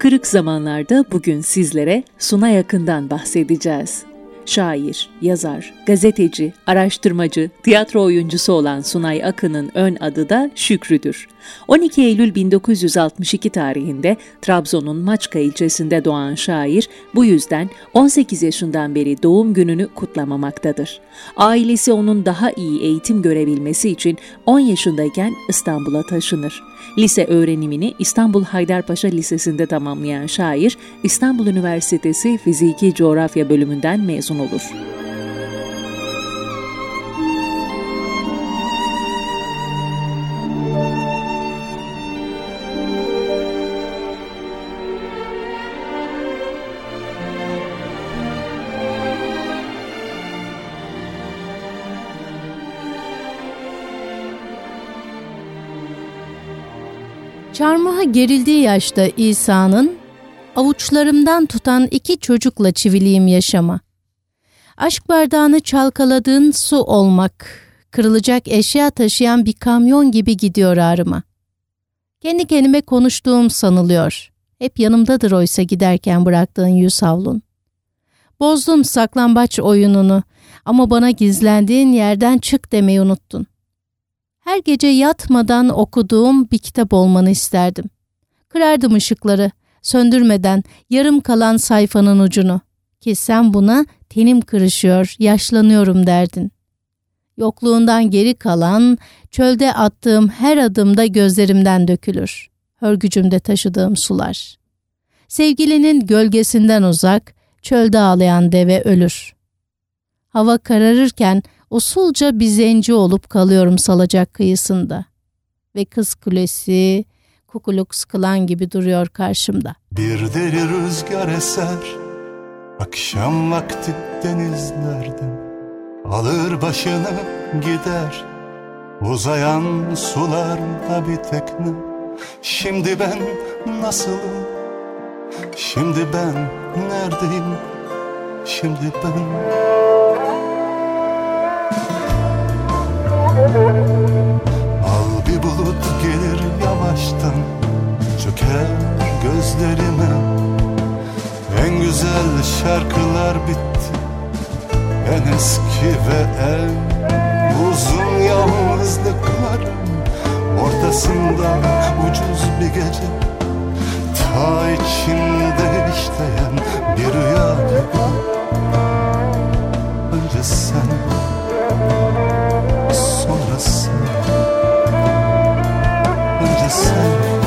Kırık zamanlarda bugün sizlere Suna Yakın'dan bahsedeceğiz. Şair, yazar, gazeteci, araştırmacı, tiyatro oyuncusu olan Sunay Akın'ın ön adı da Şükrü'dür. 12 Eylül 1962 tarihinde Trabzon'un Maçka ilçesinde doğan şair bu yüzden 18 yaşından beri doğum gününü kutlamamaktadır. Ailesi onun daha iyi eğitim görebilmesi için 10 yaşındayken İstanbul'a taşınır. Lise öğrenimini İstanbul Haydarpaşa Lisesi'nde tamamlayan şair, İstanbul Üniversitesi Fiziki Coğrafya bölümünden mezun olur. Çarmıha gerildiği yaşta İsa'nın avuçlarımdan tutan iki çocukla çiviliyim yaşama. Aşk bardağını çalkaladığın su olmak, kırılacak eşya taşıyan bir kamyon gibi gidiyor ağrıma. Kendi kendime konuştuğum sanılıyor. Hep yanımdadır oysa giderken bıraktığın yüz havlun. Bozdun saklambaç oyununu ama bana gizlendiğin yerden çık demeyi unuttun. Her gece yatmadan okuduğum bir kitap olmanı isterdim. Kırardım ışıkları, söndürmeden yarım kalan sayfanın ucunu. Ki sen buna tenim kırışıyor, yaşlanıyorum derdin. Yokluğundan geri kalan, çölde attığım her adımda gözlerimden dökülür. Hörgücümde taşıdığım sular. Sevgilinin gölgesinden uzak, çölde ağlayan deve ölür. Hava kararırken usulca bir zenci olup kalıyorum salacak kıyısında. Ve kız kulesi kukuluk sıkılan gibi duruyor karşımda. Bir deli rüzgar eser Akşam vakti denizlerden Alır başını gider. Uzayan sularda bir tekne. Şimdi ben nasılım Şimdi ben neredeyim? Şimdi ben Al bir bulut gelir yavaştan. Çöker gözlerime En güzel şarkılar bitti. En eski ve en uzun yalnızlıkların Ortasında ucuz bir gece. Ta içinde işleyen bir rüya. Gibi Önce sen sonrası Önce sen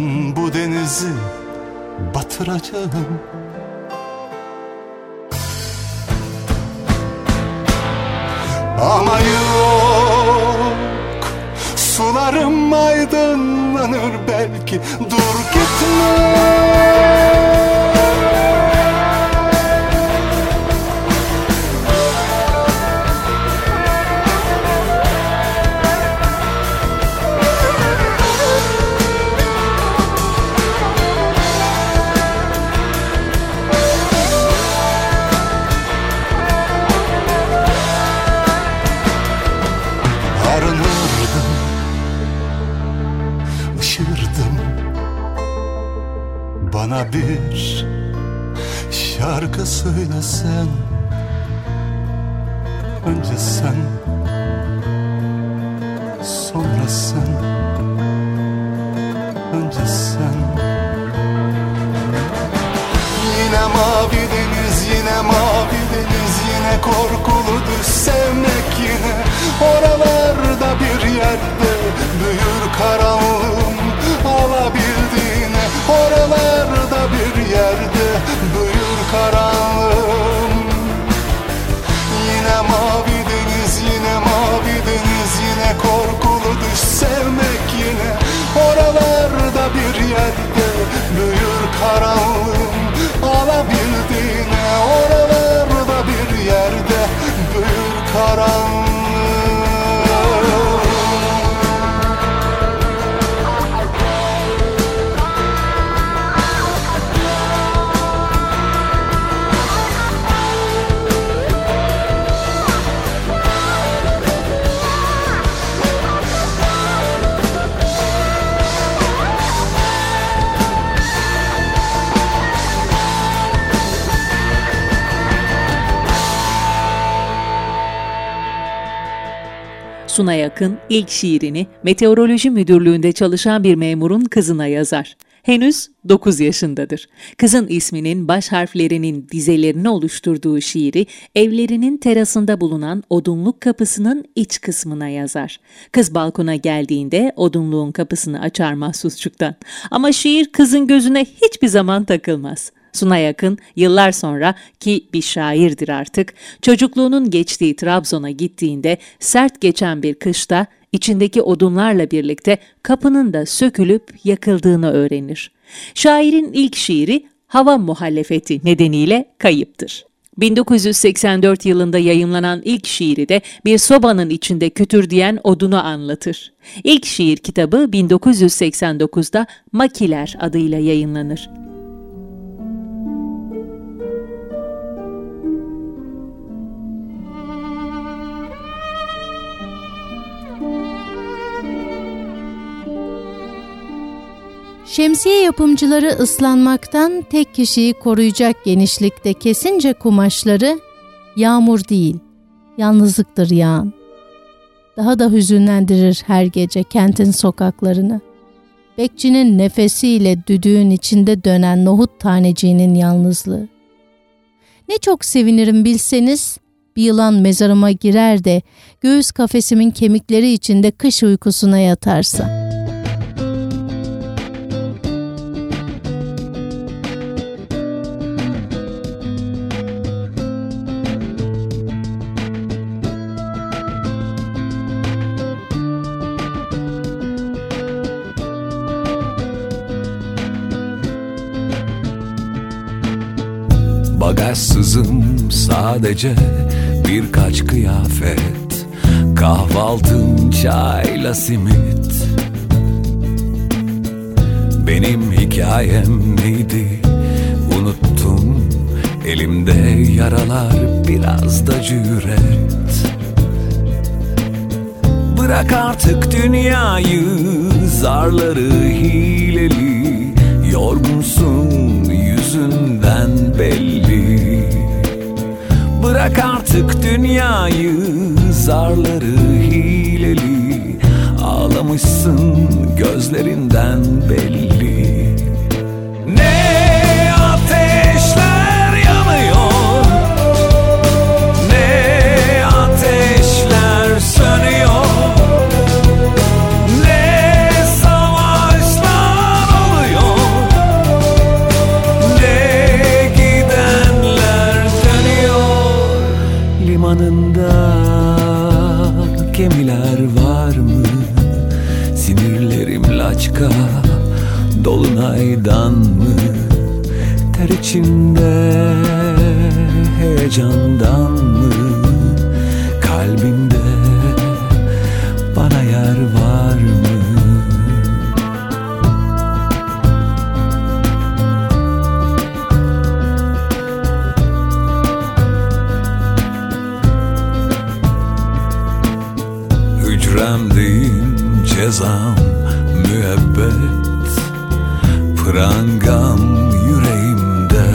Ben bu denizi batıracağım. Ama yok Sularım aydınlanır belki. Dur gitme bir şarkı söylesen. Önce sen Sonra sen. Önce sen. Yine mavi deniz yine mavi deniz Yine korkulu düz sevmek yine. Oralarda bir yerde Büyür karanlığım alabildiğine Oralarda bir yerde Büyür karanlığım. Yine mavi deniz yine mavi deniz Yine korkulu düş sevmek yine Oralarda bir yerde Büyür karanlığım Suna Yakın ilk şiirini Meteoroloji Müdürlüğü'nde çalışan bir memurun kızına yazar. Henüz 9 yaşındadır. Kızın isminin baş harflerinin dizelerini oluşturduğu şiiri evlerinin terasında bulunan odunluk kapısının iç kısmına yazar. Kız balkona geldiğinde odunluğun kapısını açar mahsusçuktan. Ama şiir kızın gözüne hiçbir zaman takılmaz. Suna Yakın yıllar sonra ki bir şairdir artık çocukluğunun geçtiği Trabzon'a gittiğinde sert geçen bir kışta içindeki odunlarla birlikte kapının da sökülüp yakıldığını öğrenir. Şairin ilk şiiri hava muhalefeti nedeniyle kayıptır. 1984 yılında yayımlanan ilk şiiri de bir sobanın içinde kütürdeyen odunu anlatır. İlk şiir kitabı 1989'da Makiler adıyla yayınlanır. Şemsiye yapımcıları ıslanmaktan tek kişiyi koruyacak genişlikte kesince kumaşları yağmur değil, yalnızlıktır yağan. Daha da hüzünlendirir her gece kentin sokaklarını. Bekçinin nefesiyle düdüğün içinde dönen nohut taneciğinin yalnızlığı. Ne çok sevinirim bilseniz, bir yılan mezarıma girer de göğüs kafesimin kemikleri içinde kış uykusuna yatarsa.'' Bagajsızım sadece birkaç kıyafet. Kahvaltım çayla simit. Benim hikayem neydi? Unuttum Elimde yaralar biraz da cüret. Bırak artık dünyayı zarları hileli. Yorgunsun yüzünden belli Bırak artık dünyayı zarları hileli. Ağlamışsın gözlerinden belli cezam müebbet. Prangam yüreğimde.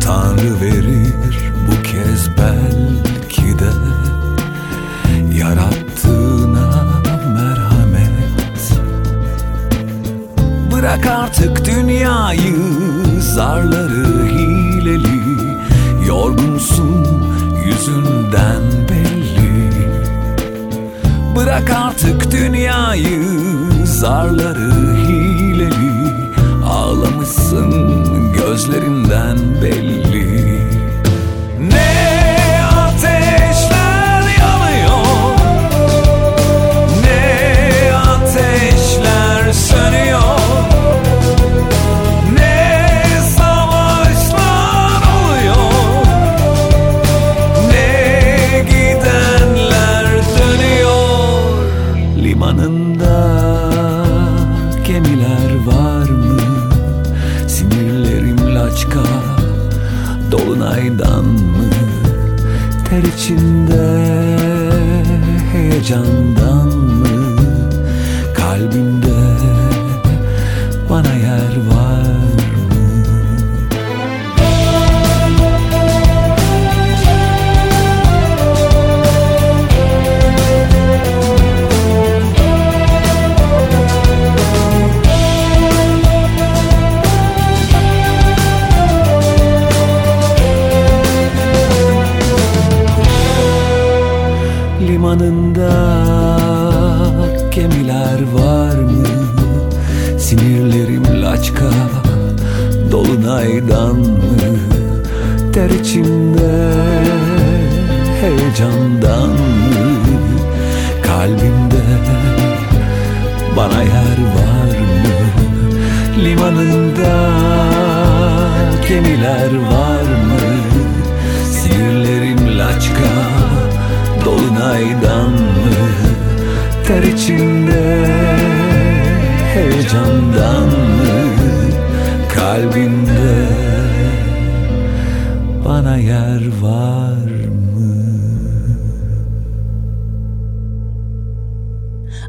Tanrı verir bu kez belki de. Yarattığına merhamet. Bırak artık dünyayı Zarları hileli. Yorgunsun yüzün Bırak artık dünyayı zarları hileli Ağlamışsın gözlerinden belli Limanında gemiler var mı? Sinirlerim laçka Dolunaydan mı? Ter içinde heyecandan mı? Kalbimde bana yer var mı? Limanında gemiler var Dolunaydan mı Ter içinde Heyecandan mı Kalbinde? Bana yer var mı?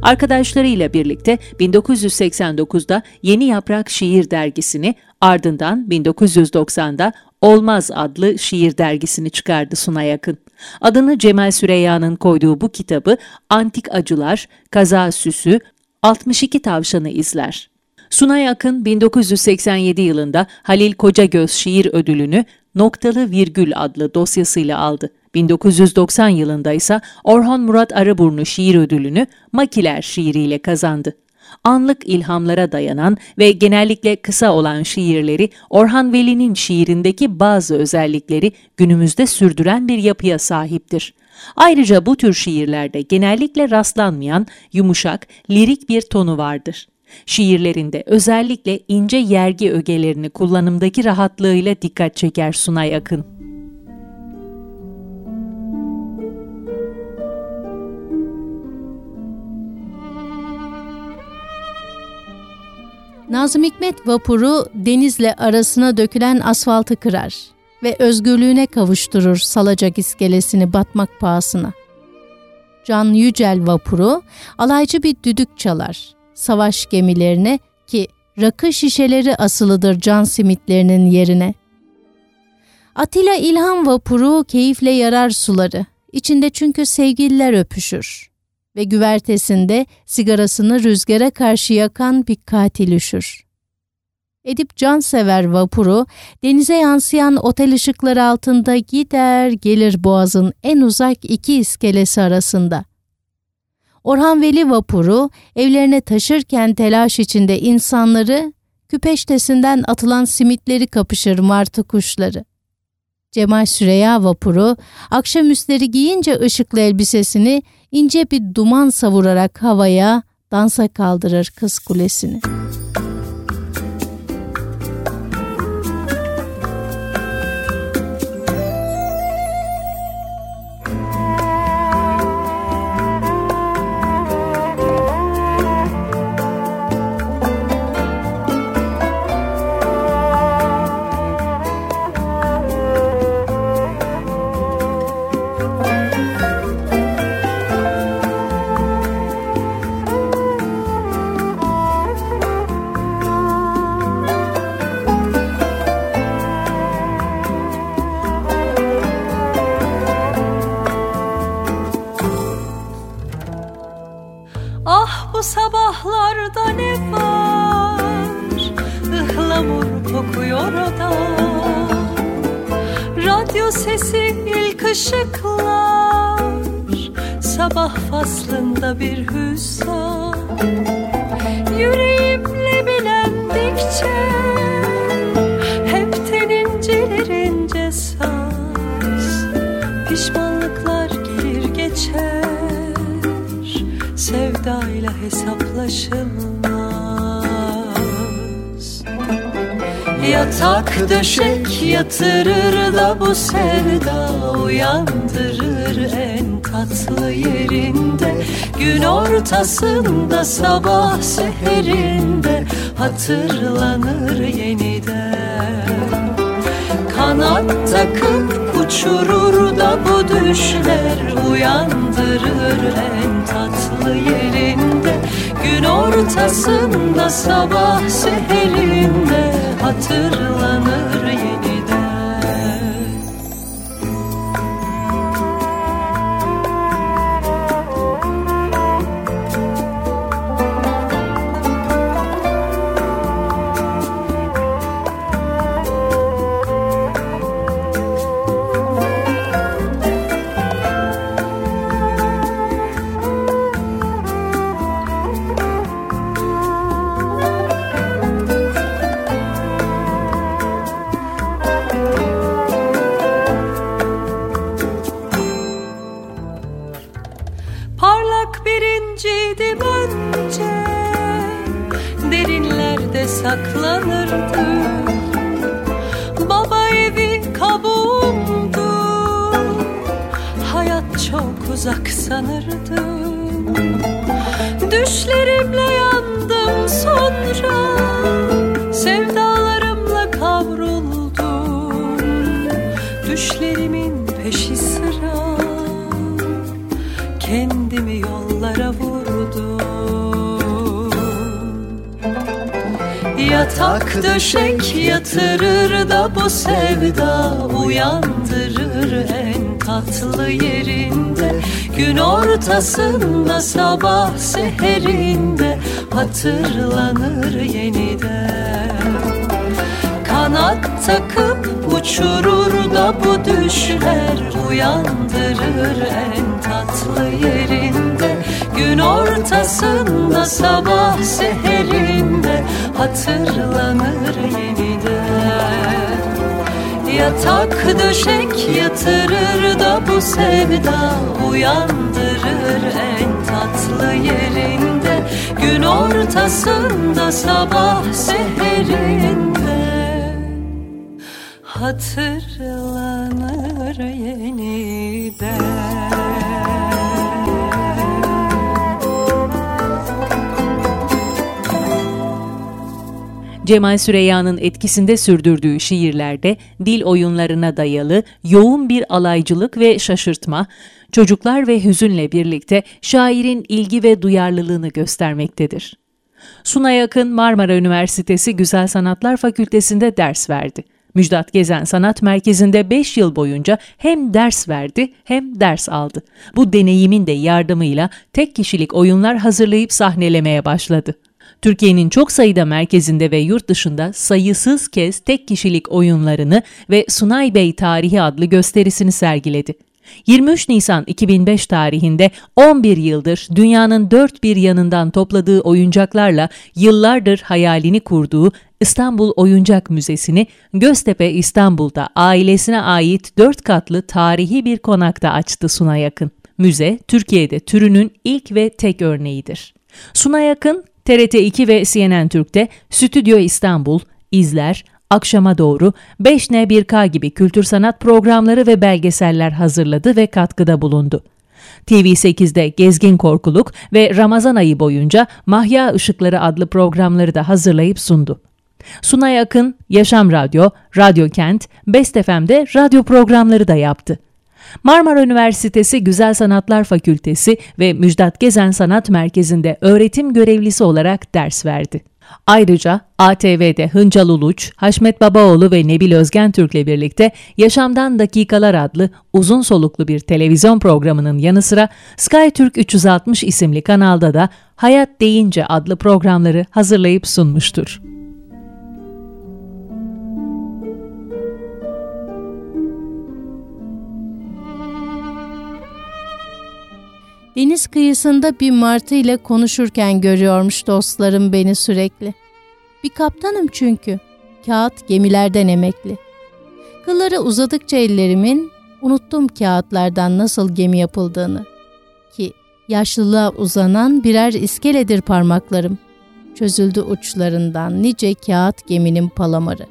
Arkadaşlarıyla birlikte 1989'da Yeni Yaprak Şiir Dergisi'ni ardından 1990'da Olmaz adlı şiir dergisini çıkardı Sunay Akın. Adını Cemal Süreyya'nın koyduğu bu kitabı Antik Acılar, Kaza Süsü, 62 Tavşanı izler. Sunay Akın 1987 yılında Halil Kocagöz Şiir Ödülünü Noktalı Virgül adlı dosyasıyla aldı. 1990 yılında ise Orhan Murat Arıburnu Şiir Ödülünü Makiler şiiriyle kazandı. Anlık ilhamlara dayanan ve genellikle kısa olan şiirleri Orhan Veli'nin şiirindeki bazı özellikleri günümüzde sürdüren bir yapıya sahiptir. Ayrıca bu tür şiirlerde genellikle rastlanmayan yumuşak, lirik bir tonu vardır. Şiirlerinde özellikle ince yergi ögelerini kullanımdaki rahatlığıyla dikkat çeker Sunay Akın. Nazım Hikmet vapuru denizle arasına dökülen asfaltı kırar ve özgürlüğüne kavuşturur salacak iskelesini batmak pahasına. Can Yücel vapuru alaycı bir düdük çalar. Savaş gemilerine ki rakı şişeleri asılıdır can simitlerinin yerine. Atilla İlhan vapuru keyifle yarar suları. İçinde çünkü sevgililer öpüşür ve güvertesinde sigarasını rüzgara karşı yakan bir katil üşür. Edip Cansever vapuru denize yansıyan otel ışıkları altında gider gelir boğazın en uzak iki iskelesi arasında. Orhan Veli vapuru evlerine taşırken telaş içinde insanları küpeştesinden atılan simitleri kapışır martı kuşları. Cemal Süreya vapuru akşamüstleri giyince ışıklı elbisesini ince bir duman savurarak havaya dansa kaldırır kız kulesini. Pişmanlıklar gelir geçer. Sevdayla hesaplaşılmaz. Yatak döşek yatırır da bu sevda uyandırır en tatlı yerinde. Gün ortasında sabah seherinde hatırlanır yeniden. Kanat takıp uçurur da bu düşler uyandırır en tatlı yerinde. Gün ortasında sabah seherinde hatırlanır Yatak döşek yatırır da bu sevda uyandırır en tatlı yerinde. Gün ortasında sabah seherinde hatırlanır yeniden. Kanat takıp uçurur da bu düşler uyandırır en tatlı yerinde Gün ortasında sabah seherinde hatırlanır yeniden Yatak döşek yatırır da bu sevda uyandırır en tatlı yerinde. Gün ortasında sabah seherinde hatırlanır yeniden Cemal Süreyya'nın etkisinde sürdürdüğü şiirlerde dil oyunlarına dayalı yoğun bir alaycılık ve şaşırtma, çocuklar ve hüzünle birlikte şairin ilgi ve duyarlılığını göstermektedir. Sunay Akın Marmara Üniversitesi Güzel Sanatlar Fakültesi'nde ders verdi. Müjdat Gezen Sanat Merkezi'nde 5 yıl boyunca hem ders verdi hem ders aldı. Bu deneyimin de yardımıyla tek kişilik oyunlar hazırlayıp sahnelemeye başladı. Türkiye'nin çok sayıda merkezinde ve yurt dışında sayısız kez tek kişilik oyunlarını ve Sunay Bey Tarihi adlı gösterisini sergiledi. 23 Nisan 2005 tarihinde 11 yıldır dünyanın dört bir yanından topladığı oyuncaklarla yıllardır hayalini kurduğu İstanbul Oyuncak Müzesi'ni Göztepe İstanbul'da ailesine ait dört katlı tarihi bir konakta açtı Suna Yakın. Müze, Türkiye'de türünün ilk ve tek örneğidir. Suna Yakın, TRT2 ve CNN Türk'te Stüdyo İstanbul, İzler, Akşama Doğru, 5N1K gibi kültür sanat programları ve belgeseller hazırladı ve katkıda bulundu. TV8'de Gezgin Korkuluk ve Ramazan ayı boyunca Mahya Işıkları adlı programları da hazırlayıp sundu. Sunay Akın, Yaşam Radyo, Radyo Kent, Best FM'de radyo programları da yaptı. Marmara Üniversitesi Güzel Sanatlar Fakültesi ve Müjdat Gezen Sanat Merkezi'nde öğretim görevlisi olarak ders verdi. Ayrıca ATV'de Hıncal Uluç, Haşmet Babaoğlu ve Nebil Özgen Türk'le birlikte Yaşamdan Dakikalar adlı uzun soluklu bir televizyon programının yanı sıra Sky Türk 360 isimli kanalda da Hayat Deyince adlı programları hazırlayıp sunmuştur. Deniz kıyısında bir martı ile konuşurken görüyormuş dostlarım beni sürekli. Bir kaptanım çünkü. Kağıt gemilerden emekli. Kılları uzadıkça ellerimin unuttum kağıtlardan nasıl gemi yapıldığını. Ki yaşlılığa uzanan birer iskeledir parmaklarım. Çözüldü uçlarından nice kağıt geminin palamarı.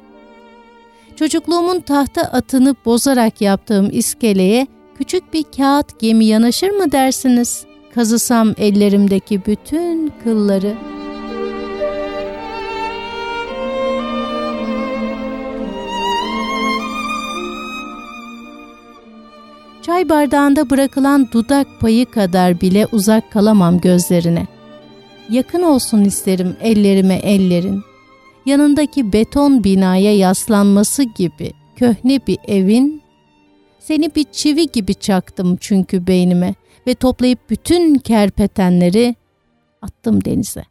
Çocukluğumun tahta atını bozarak yaptığım iskeleye küçük bir kağıt gemi yanaşır mı dersiniz? Kazısam ellerimdeki bütün kılları. Çay bardağında bırakılan dudak payı kadar bile uzak kalamam gözlerine. Yakın olsun isterim ellerime ellerin. Yanındaki beton binaya yaslanması gibi köhne bir evin seni bir çivi gibi çaktım çünkü beynime ve toplayıp bütün kerpetenleri attım denize.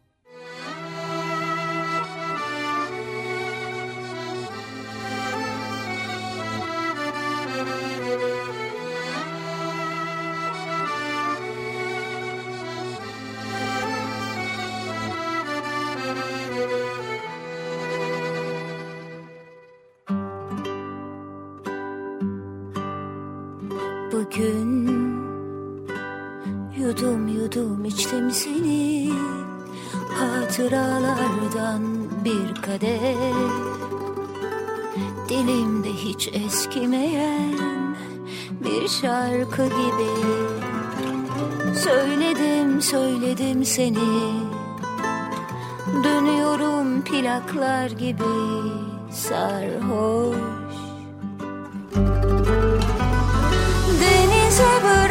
Kadeh Dilimde hiç eskimeyen bir şarkı gibi. Söyledim söyledim seni. Dönüyorum plaklar gibi. Sarhoş. Denize bıraksam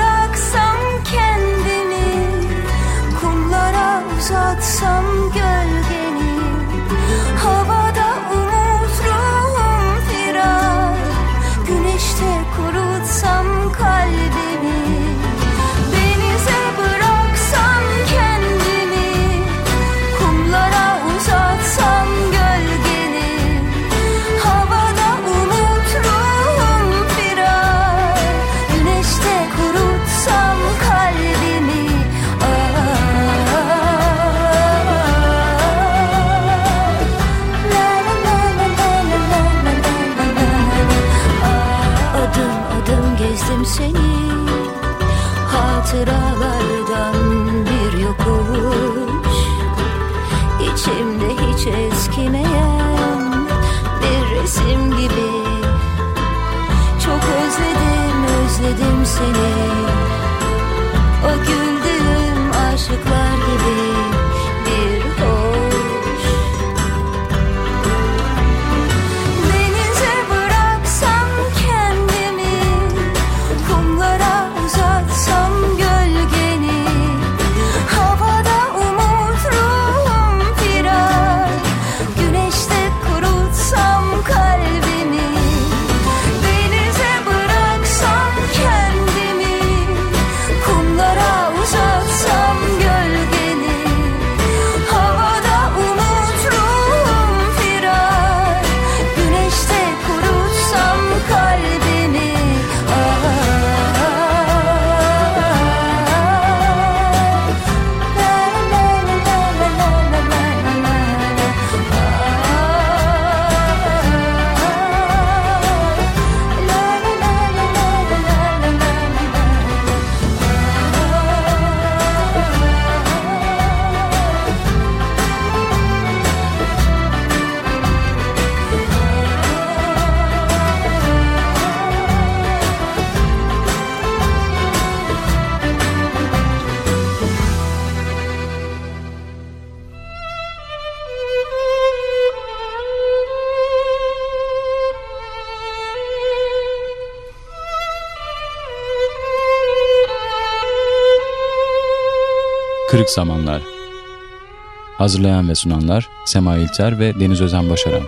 Kırık Zamanlar. Hazırlayan ve sunanlar Sema İlter ve Deniz Özen Başaran